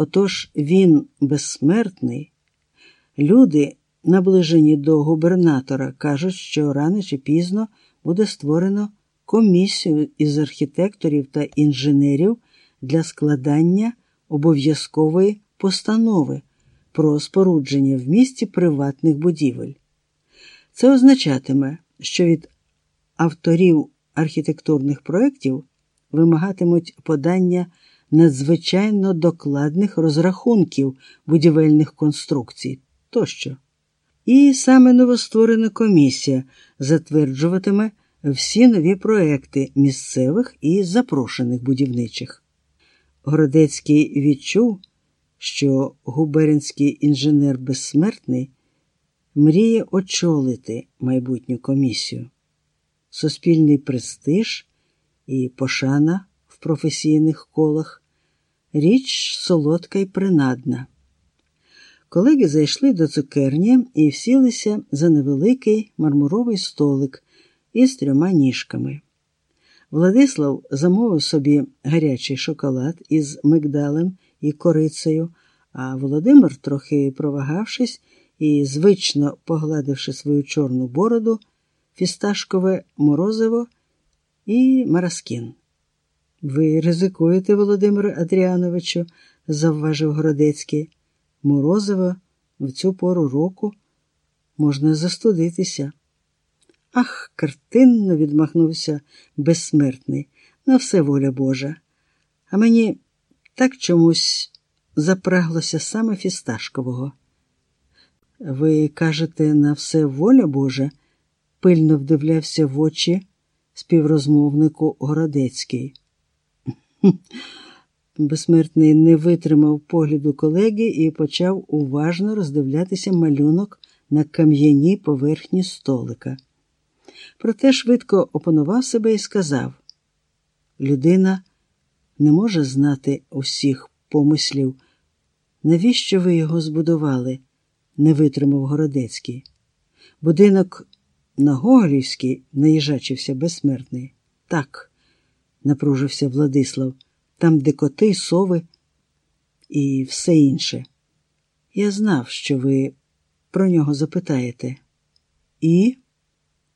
Отож він безсмертний. Люди, наближені до губернатора, кажуть, що рано чи пізно буде створено комісію із архітекторів та інженерів для складання обов'язкової постанови про спорудження в місті приватних будівель. Це означатиме, що від авторів архітектурних проєктів вимагатимуть подання надзвичайно докладних розрахунків будівельних конструкцій тощо. І саме новостворена комісія затверджуватиме всі нові проекти місцевих і запрошених будівничих. Городецький відчув, що губернський інженер безсмертний мріє очолити майбутню комісію. Суспільний престиж і пошана в професійних колах річ солодка й принадна. Колеги зайшли до цукерні і всілися за невеликий мармуровий столик із трьома ніжками. Владислав замовив собі гарячий шоколад із мигдалем і корицею, а Володимир, трохи провагавшись і звично погладивши свою чорну бороду, фісташкове морозиво і мараскін. Ви ризикуєте, Володимире Адріановичу, завважив Городецький. Морозиво в цю пору року можна застудитися. Ах, картинно відмахнувся безсмертний, на все воля Божа. А мені так чомусь запраглося саме фісташкового. Ви кажете, на все воля Божа? пильно вдивлявся в очі співрозмовнику Городецький. Безсмертний не витримав погляду колеги і почав уважно роздивлятися малюнок на кам'яній поверхні столика. Проте швидко опанував себе і сказав: людина не може знати усіх помислів. Навіщо ви його збудували? не витримав Городецький. Будинок на Гоголівський наїжачився безсмертний. Так, напружився Владислав, там, де коти, сови і все інше. Я знав, що ви про нього запитаєте. І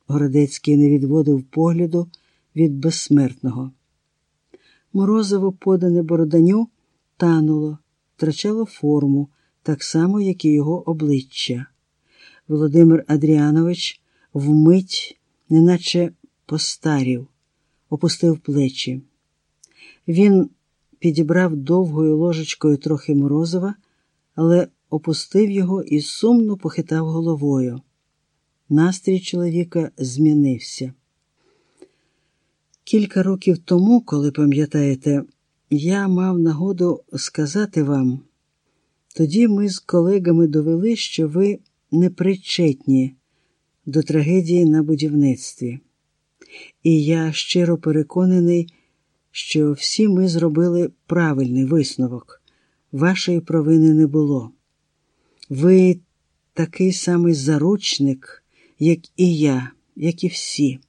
Городецький не відводив погляду від безсмертного. Морозиво, подане бороданю, тануло, втрачало форму, так само, як і його обличчя. Володимир Адріанович вмить, неначе постарів, опустив плечі. Він підібрав довгою ложечкою трохи морозива, але опустив його і сумно похитав головою. Настрій чоловіка змінився. Кілька років тому, коли пам'ятаєте, я мав нагоду сказати вам, тоді ми з колегами довели, що ви непричетні до трагедії на будівництві. І я щиро переконаний, що всі ми зробили правильний висновок. Вашої провини не було. Ви такий самий заручник, як і я, як і всі.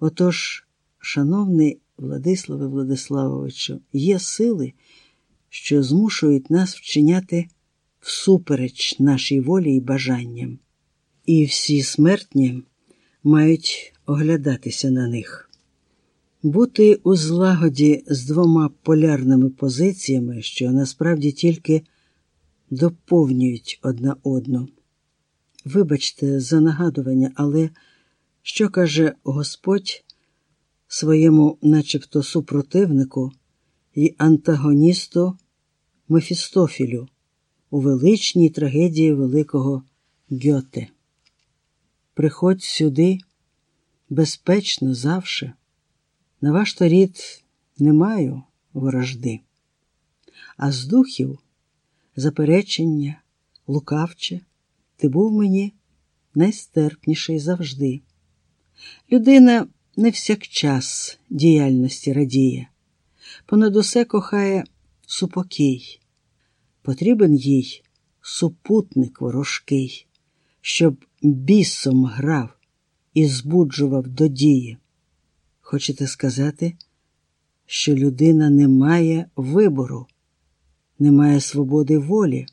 Отож, шановний Владиславе Владиславовичу, є сили, що змушують нас вчиняти всупереч нашій волі і бажанням. І всі смертні мають оглядатися на них. Бути у злагоді з двома полярними позиціями, що насправді тільки доповнюють одна одну. Вибачте за нагадування, але що каже Господь своєму, начебто, супротивнику і антагоністу Мефістофілю у величній трагедії великого Гьоте? Приходь сюди безпечно завше. На ваш торід не маю ворожди, а з духів заперечення, лукавче, ти був мені найстерпніший завжди. Людина не всякчас діяльності радіє, понад усе кохає супокій. Потрібен їй супутник ворожкий, щоб бісом грав і збуджував до дії. Хочете сказати, що людина не має вибору? не має свободи волі.